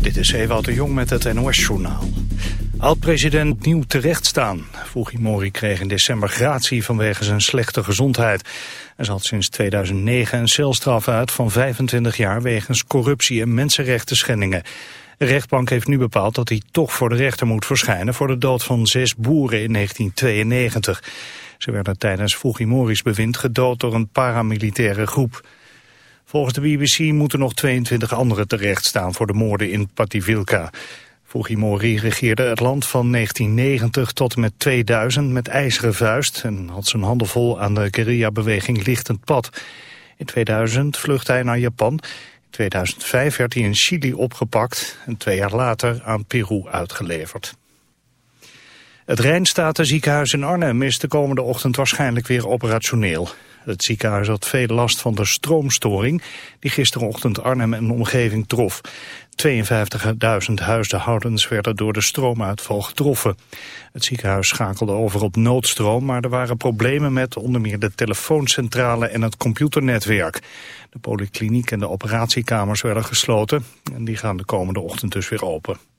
Dit is Ewout de Jong met het NOS-journaal. Oud-president nieuw terechtstaan. Fujimori kreeg in december gratie vanwege zijn slechte gezondheid. Hij zat sinds 2009 een celstraf uit van 25 jaar wegens corruptie en mensenrechten schendingen. De rechtbank heeft nu bepaald dat hij toch voor de rechter moet verschijnen voor de dood van zes boeren in 1992. Ze werden tijdens Fujimori's bewind gedood door een paramilitaire groep. Volgens de BBC moeten nog 22 anderen terecht staan voor de moorden in Pativilka. Fujimori regeerde het land van 1990 tot en met 2000 met ijzeren vuist... en had zijn handen vol aan de guerrilla-beweging Lichtend Pad. In 2000 vluchtte hij naar Japan. In 2005 werd hij in Chili opgepakt en twee jaar later aan Peru uitgeleverd. Het Rijnstatenziekenhuis in Arnhem is de komende ochtend waarschijnlijk weer operationeel. Het ziekenhuis had veel last van de stroomstoring die gisterochtend Arnhem en omgeving trof. 52.000 huishoudens werden door de stroomuitval getroffen. Het ziekenhuis schakelde over op noodstroom, maar er waren problemen met onder meer de telefooncentrale en het computernetwerk. De polykliniek en de operatiekamers werden gesloten en die gaan de komende ochtend dus weer open.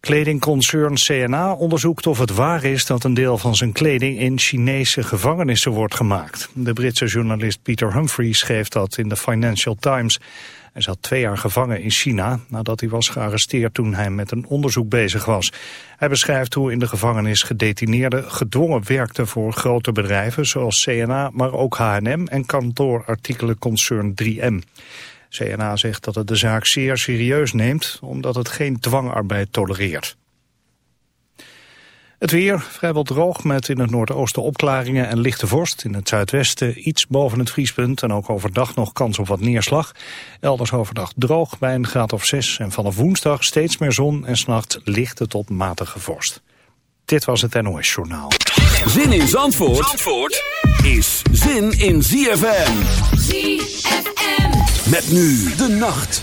Kledingconcern CNA onderzoekt of het waar is dat een deel van zijn kleding in Chinese gevangenissen wordt gemaakt. De Britse journalist Peter Humphreys schreef dat in de Financial Times. Hij zat twee jaar gevangen in China nadat hij was gearresteerd toen hij met een onderzoek bezig was. Hij beschrijft hoe in de gevangenis gedetineerden gedwongen werkten voor grote bedrijven zoals CNA, maar ook H&M en kantoorartikelenconcern 3M. CNA zegt dat het de zaak zeer serieus neemt, omdat het geen dwangarbeid tolereert. Het weer vrijwel droog met in het noordoosten opklaringen en lichte vorst. In het zuidwesten iets boven het vriespunt en ook overdag nog kans op wat neerslag. Elders overdag droog bij een graad of 6 en vanaf woensdag steeds meer zon en s'nachts lichte tot matige vorst. Dit was het NOS Journaal. Zin in Zandvoort, Zandvoort is zin in ZFM. ZFM. Met nu de nacht.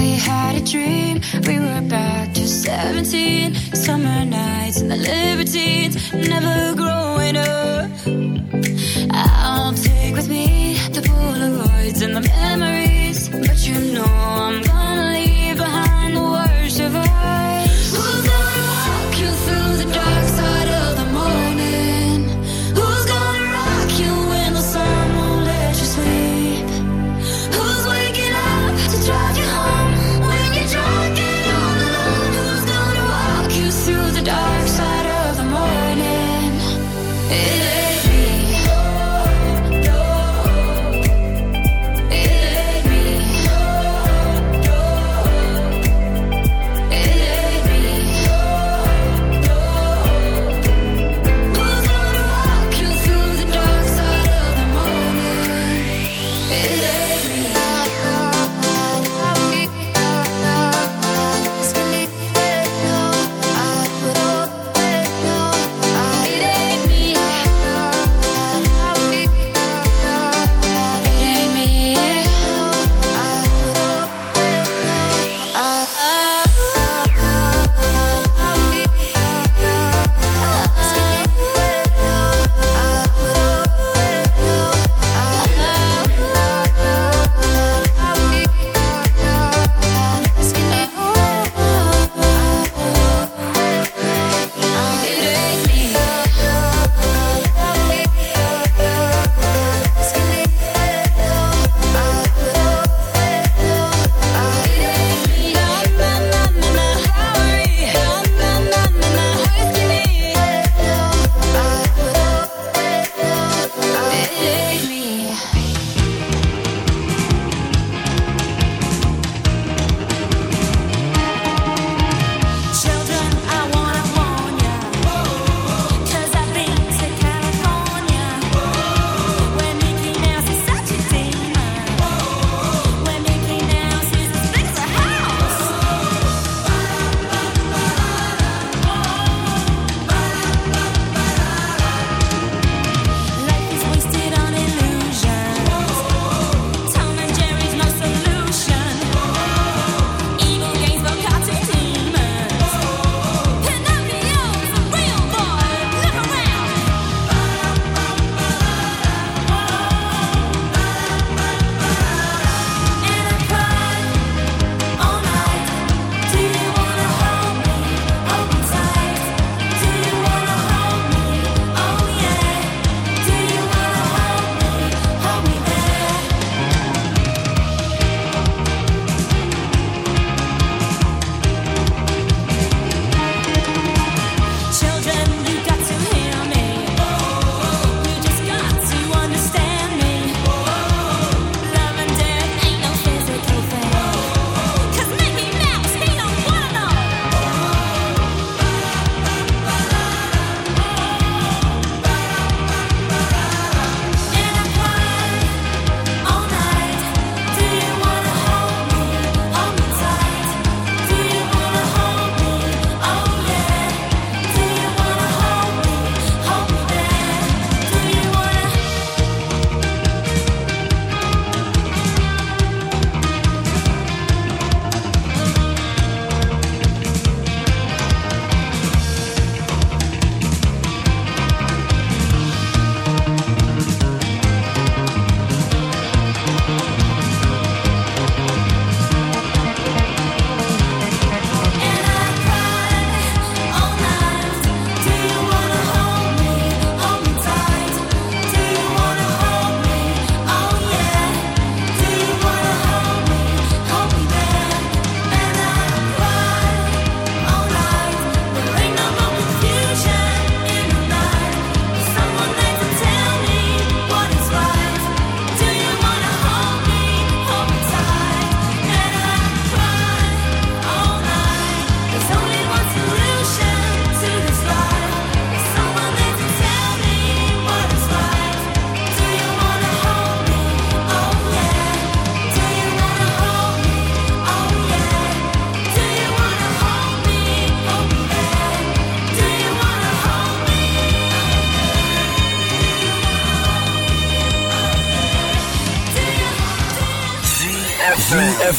I had a dream. We were back to 17. Summer nights and the libertines. Never growing up.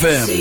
ZFM.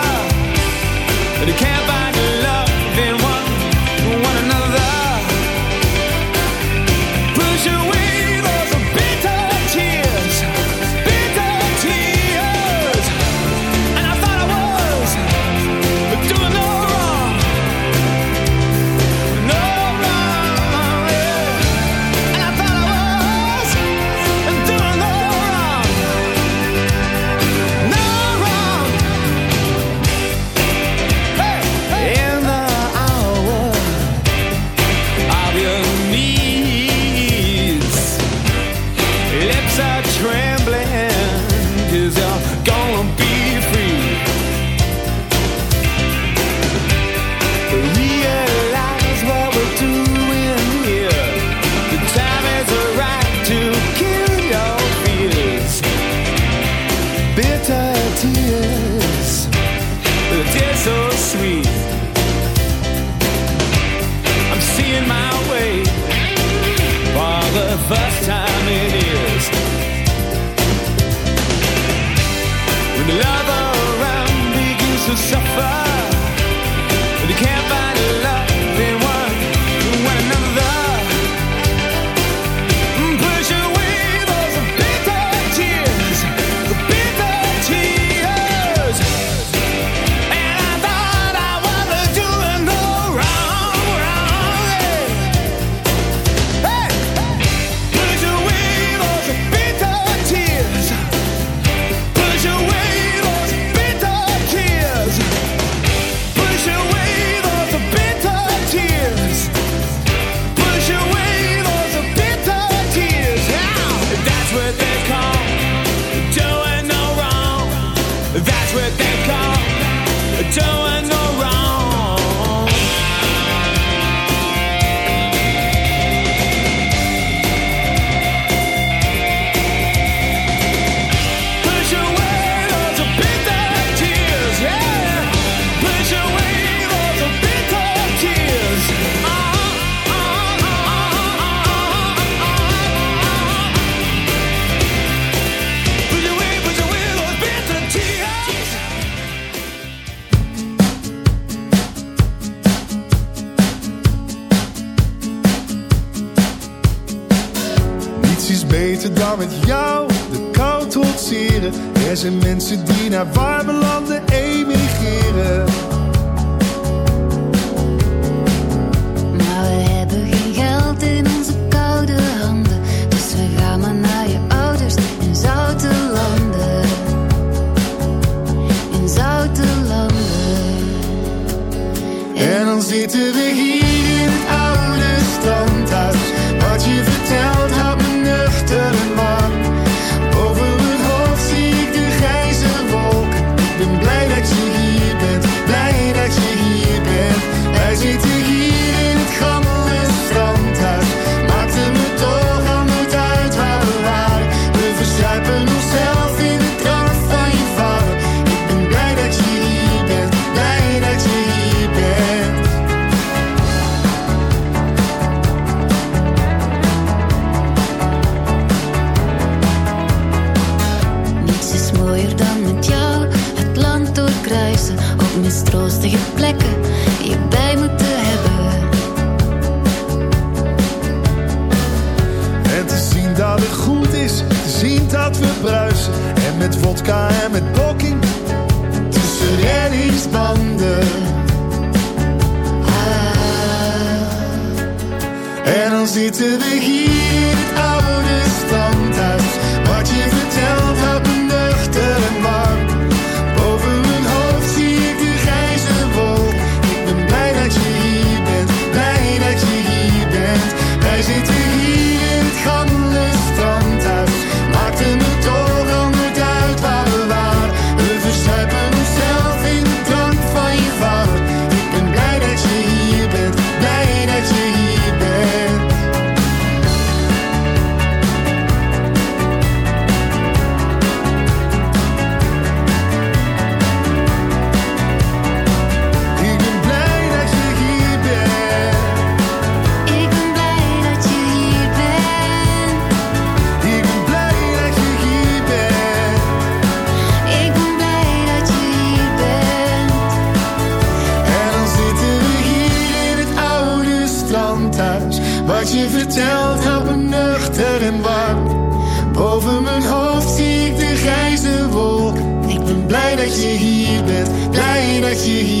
you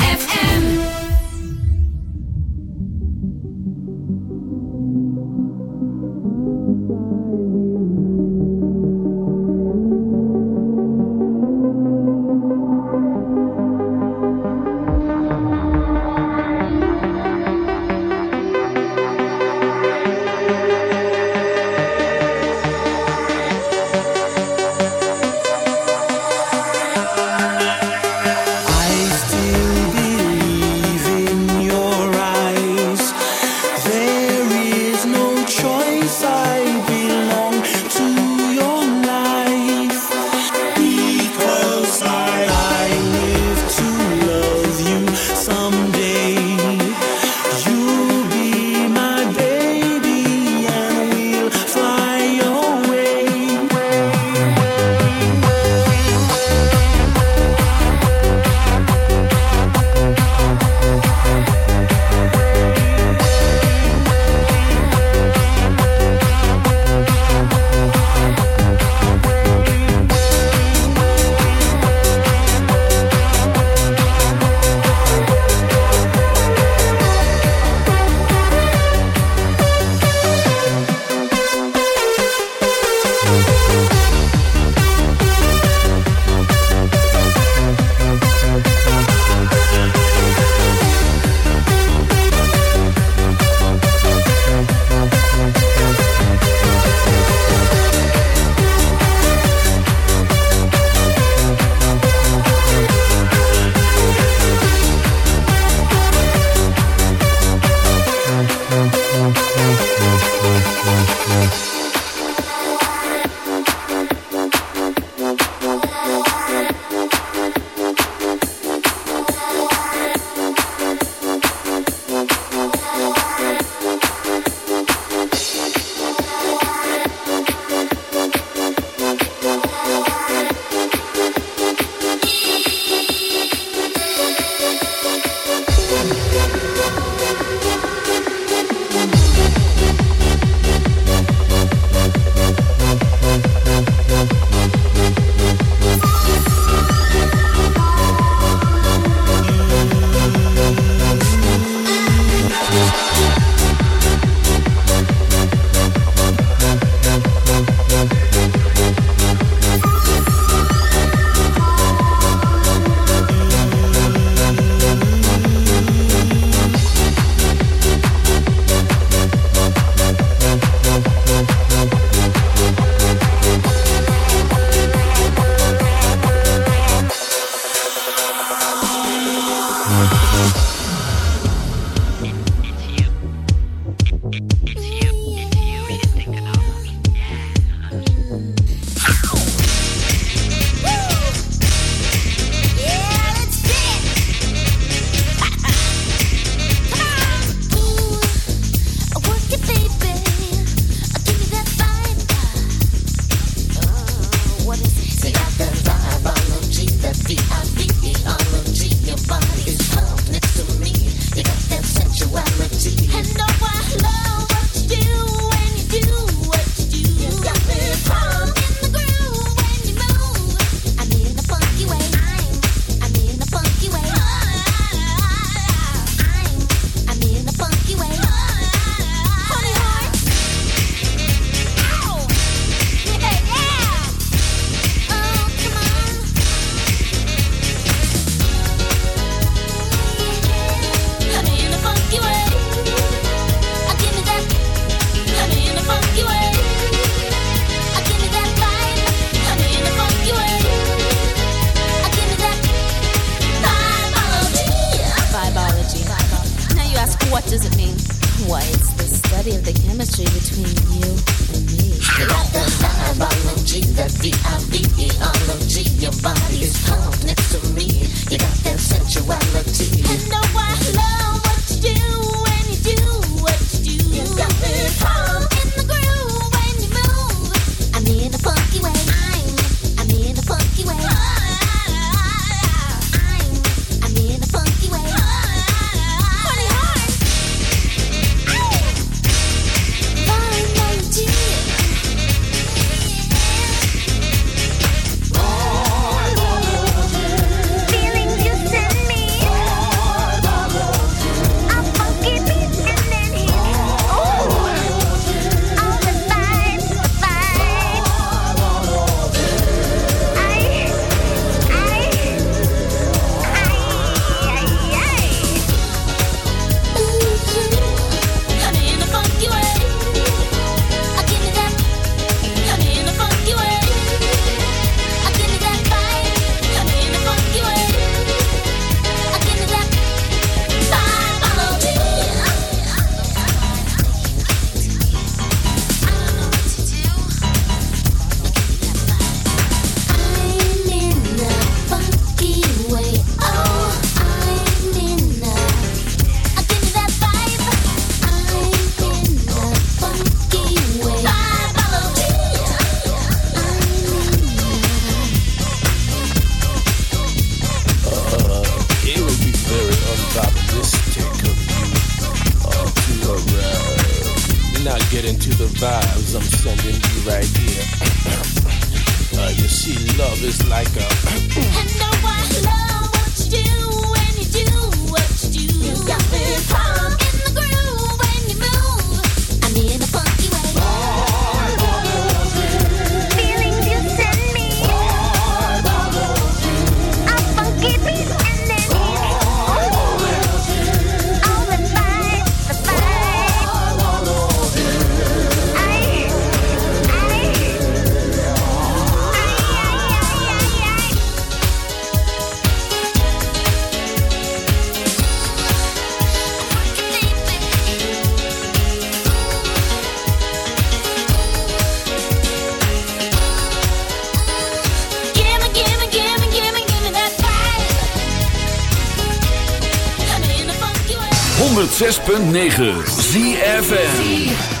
106.9 ZFM.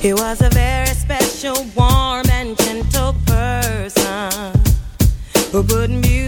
He was a very special, warm, and gentle person who put music